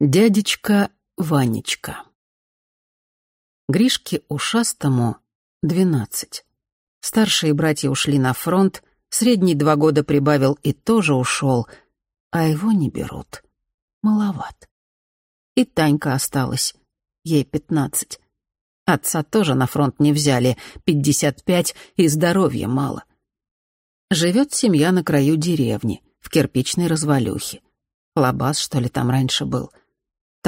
Дядечка Ванечка. Гришке Ушастому двенадцать. Старшие братья ушли на фронт, средний два года прибавил и тоже ушел, а его не берут. Маловат. И Танька осталась, ей пятнадцать. Отца тоже на фронт не взяли, пятьдесят пять и здоровья мало. Живет семья на краю деревни, в кирпичной развалюхе. Лабаз, что ли, там раньше был —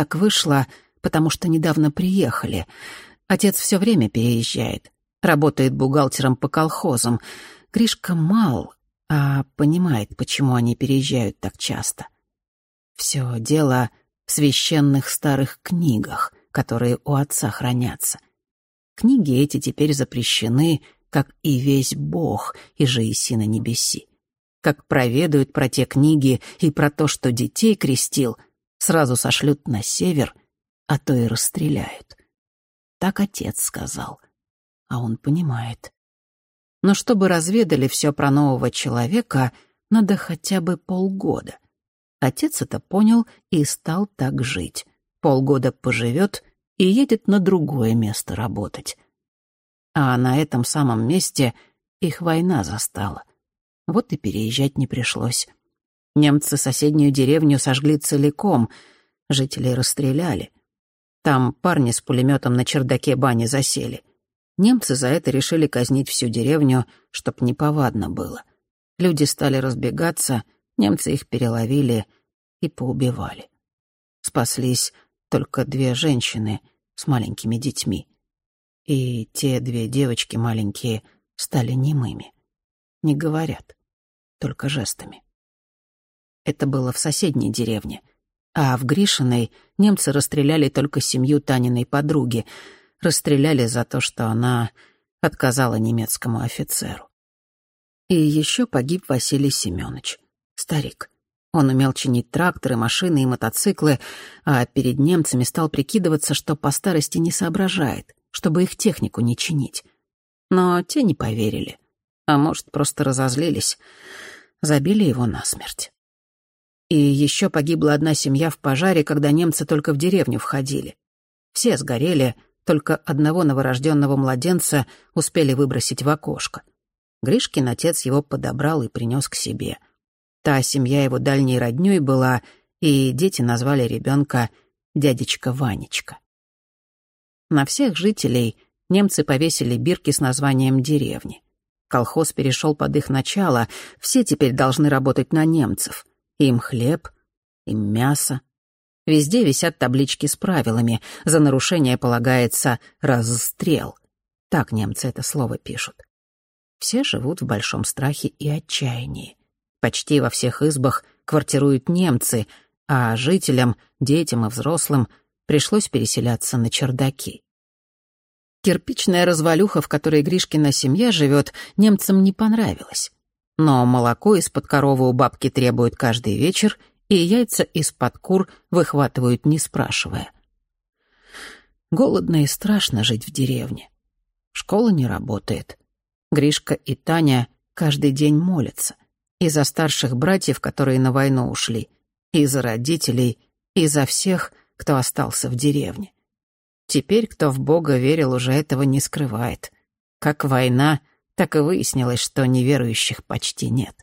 так вышло, потому что недавно приехали. Отец все время переезжает. Работает бухгалтером по колхозам. Гришка мал, а понимает, почему они переезжают так часто. Все дело в священных старых книгах, которые у отца хранятся. Книги эти теперь запрещены, как и весь Бог, и же и на небеси. Как проведают про те книги и про то, что детей крестил — сразу сошлют на север, а то и расстреляют. Так отец сказал, а он понимает. Но чтобы разведали все про нового человека, надо хотя бы полгода. Отец это понял и стал так жить. Полгода поживет и едет на другое место работать. А на этом самом месте их война застала. Вот и переезжать не пришлось. Немцы соседнюю деревню сожгли целиком, жителей расстреляли. Там парни с пулеметом на чердаке бани засели. Немцы за это решили казнить всю деревню, чтоб неповадно было. Люди стали разбегаться, немцы их переловили и поубивали. Спаслись только две женщины с маленькими детьми. И те две девочки маленькие стали немыми. Не говорят, только жестами. Это было в соседней деревне. А в Гришиной немцы расстреляли только семью Таниной подруги. Расстреляли за то, что она отказала немецкому офицеру. И еще погиб Василий Семенович, старик. Он умел чинить тракторы, машины и мотоциклы, а перед немцами стал прикидываться, что по старости не соображает, чтобы их технику не чинить. Но те не поверили. А может, просто разозлились. Забили его насмерть. И еще погибла одна семья в пожаре, когда немцы только в деревню входили. Все сгорели, только одного новорожденного младенца успели выбросить в окошко. Гришкин отец его подобрал и принес к себе. Та семья его дальней роднёй была, и дети назвали ребенка дядечка Ванечка. На всех жителей немцы повесили бирки с названием деревни. Колхоз перешел под их начало, все теперь должны работать на немцев — им хлеб, им мясо. Везде висят таблички с правилами. За нарушение полагается расстрел. Так немцы это слово пишут. Все живут в большом страхе и отчаянии. Почти во всех избах квартируют немцы, а жителям, детям и взрослым пришлось переселяться на чердаки. Кирпичная развалюха, в которой Гришкина семья живет, немцам не понравилась. Но молоко из-под коровы у бабки требуют каждый вечер, и яйца из-под кур выхватывают, не спрашивая. Голодно и страшно жить в деревне. Школа не работает. Гришка и Таня каждый день молятся. И за старших братьев, которые на войну ушли, и за родителей, и за всех, кто остался в деревне. Теперь, кто в Бога верил, уже этого не скрывает. Как война, так и выяснилось, что неверующих почти нет.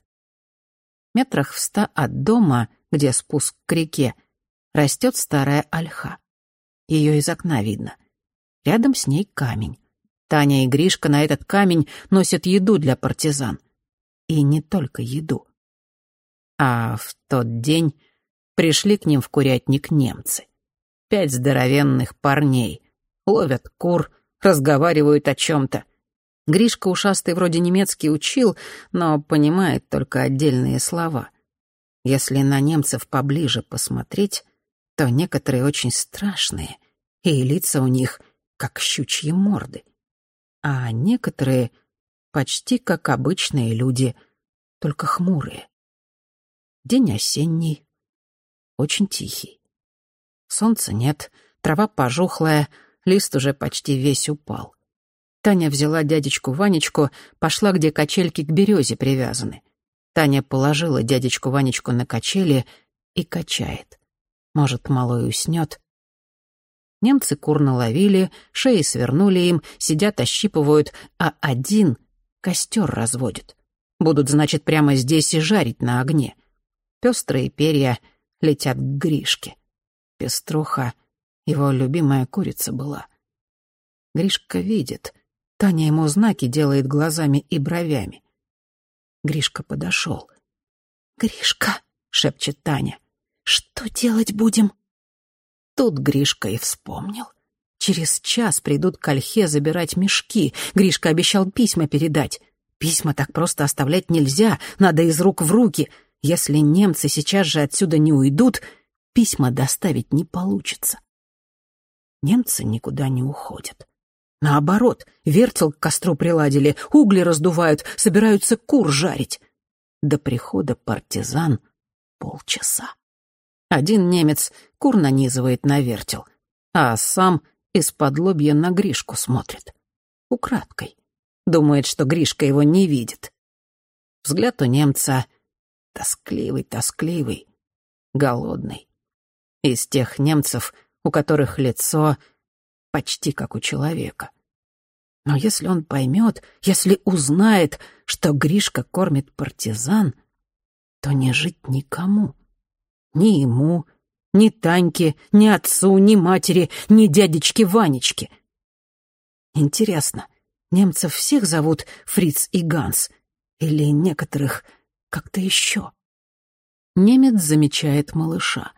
Метрах в ста от дома, где спуск к реке, растет старая ольха. Ее из окна видно. Рядом с ней камень. Таня и Гришка на этот камень носят еду для партизан. И не только еду. А в тот день пришли к ним в курятник немцы. Пять здоровенных парней. Ловят кур, разговаривают о чем-то. Гришка ушастый вроде немецкий учил, но понимает только отдельные слова. Если на немцев поближе посмотреть, то некоторые очень страшные, и лица у них как щучьи морды. А некоторые почти как обычные люди, только хмурые. День осенний, очень тихий. Солнца нет, трава пожухлая, лист уже почти весь упал. Таня взяла дядечку Ванечку, пошла, где качельки к березе привязаны. Таня положила дядечку Ванечку на качели и качает. Может, малой уснет. Немцы кур наловили, шеи свернули им, сидят, ощипывают, а один костер разводит. Будут, значит, прямо здесь и жарить на огне. Пестрые перья летят к Гришке. Пеструха — его любимая курица была. Гришка видит. Таня ему знаки делает глазами и бровями. Гришка подошел. «Гришка», — шепчет Таня, — «что делать будем?» Тут Гришка и вспомнил. Через час придут к Ольхе забирать мешки. Гришка обещал письма передать. Письма так просто оставлять нельзя, надо из рук в руки. Если немцы сейчас же отсюда не уйдут, письма доставить не получится. Немцы никуда не уходят. Наоборот, вертел к костру приладили, угли раздувают, собираются кур жарить. До прихода партизан полчаса. Один немец кур нанизывает на вертел, а сам из-под лобья на Гришку смотрит. Украдкой. Думает, что Гришка его не видит. Взгляд у немца тоскливый, тоскливый, голодный. Из тех немцев, у которых лицо почти как у человека. Но если он поймет, если узнает, что Гришка кормит партизан, то не жить никому. Ни ему, ни Таньке, ни отцу, ни матери, ни дядечке Ванечке. Интересно, Немцев всех зовут Фриц и Ганс, или некоторых как-то еще. Немец замечает малыша.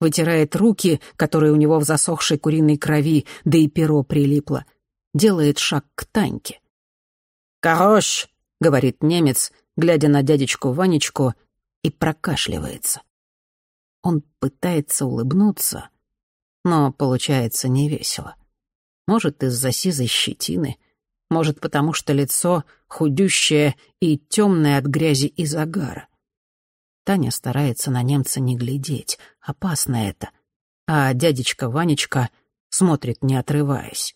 Вытирает руки, которые у него в засохшей куриной крови, да и перо прилипло. Делает шаг к Таньке. «Хорош!» — говорит немец, глядя на дядечку Ванечку, и прокашливается. Он пытается улыбнуться, но получается невесело. Может, из-за сизой щетины, может, потому что лицо худющее и темное от грязи и загара. Таня старается на немца не глядеть, опасно это. А дядечка Ванечка смотрит, не отрываясь.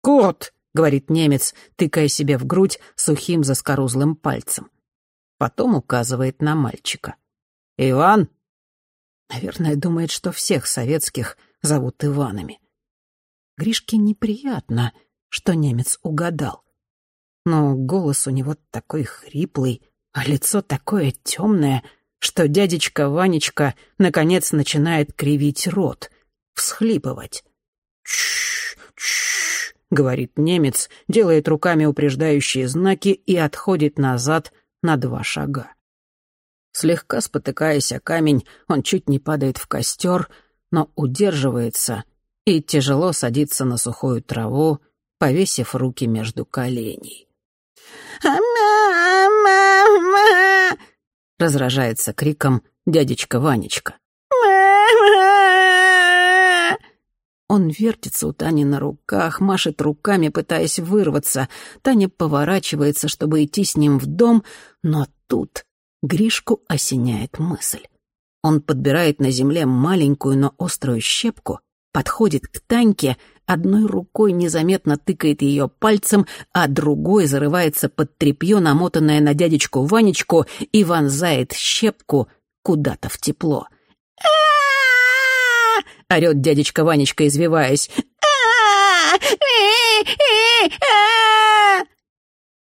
«Кот!» — говорит немец, тыкая себе в грудь сухим заскорузлым пальцем. Потом указывает на мальчика. «Иван?» Наверное, думает, что всех советских зовут Иванами. Гришке неприятно — что немец угадал. Но голос у него такой хриплый, а лицо такое темное, что дядечка Ванечка наконец начинает кривить рот, всхлипывать. «Чш, чш», — говорит немец, делает руками упреждающие знаки и отходит назад на два шага. Слегка спотыкаясь о камень, он чуть не падает в костер, но удерживается и тяжело садится на сухую траву, повесив руки между коленей. «Мама!» — разражается криком дядечка Ванечка. Он вертится у Тани на руках, машет руками, пытаясь вырваться. Таня поворачивается, чтобы идти с ним в дом, но тут Гришку осеняет мысль. Он подбирает на земле маленькую, но острую щепку, подходит к Таньке, одной рукой незаметно тыкает ее пальцем, а другой зарывается под тряпье, намотанное на дядечку Ванечку, и вонзает щепку куда-то в тепло. орет дядечка Ванечка, извиваясь.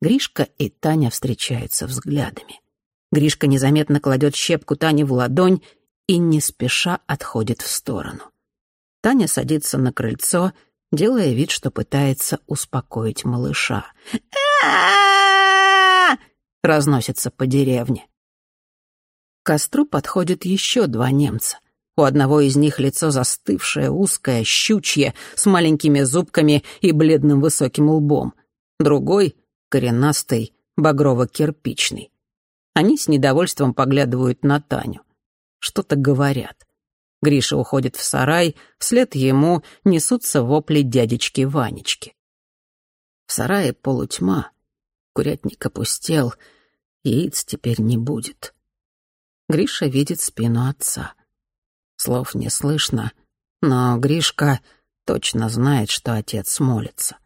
Гришка и Таня встречаются взглядами. Гришка незаметно кладет щепку Тане в ладонь и не спеша отходит в сторону. Таня садится на крыльцо, делая вид, что пытается успокоить малыша. разносится по деревне. К костру подходят еще два немца. У одного из них лицо застывшее, узкое, щучье, с маленькими зубками и бледным высоким лбом. Другой — коренастый, багрово-кирпичный. Они с недовольством поглядывают на Таню. Что-то говорят. Гриша уходит в сарай, вслед ему несутся вопли дядечки Ванечки. В сарае полутьма, курятник опустел, яиц теперь не будет. Гриша видит спину отца. Слов не слышно, но Гришка точно знает, что отец молится.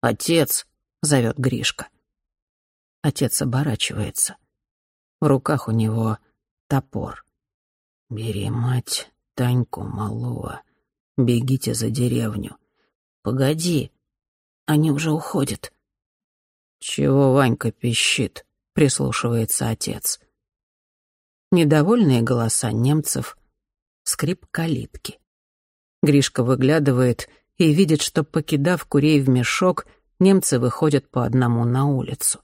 «Отец!» — зовет Гришка. Отец оборачивается. В руках у него топор. «Бери мать, Таньку малого, бегите за деревню». «Погоди, они уже уходят». «Чего Ванька пищит?» — прислушивается отец. Недовольные голоса немцев, скрип калитки. Гришка выглядывает и видит, что, покидав курей в мешок, немцы выходят по одному на улицу.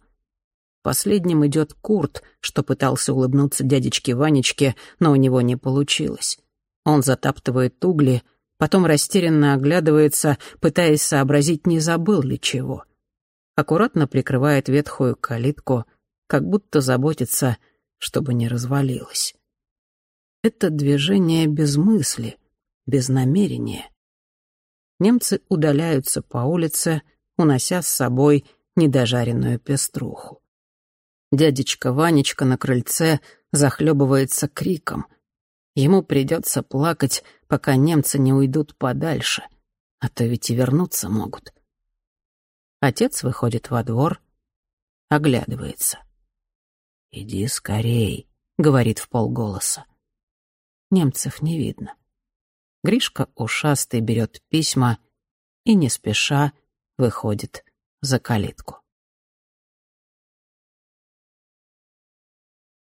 Последним идет Курт, что пытался улыбнуться дядечке Ванечке, но у него не получилось. Он затаптывает угли, потом растерянно оглядывается, пытаясь сообразить, не забыл ли чего. Аккуратно прикрывает ветхую калитку, как будто заботится, чтобы не развалилась. Это движение без мысли, без намерения. Немцы удаляются по улице, унося с собой недожаренную пеструху. Дядечка Ванечка на крыльце захлебывается криком. Ему придется плакать, пока немцы не уйдут подальше, а то ведь и вернуться могут. Отец выходит во двор, оглядывается. «Иди скорей», — говорит в полголоса. Немцев не видно. Гришка ушастый берет письма и не спеша выходит за калитку.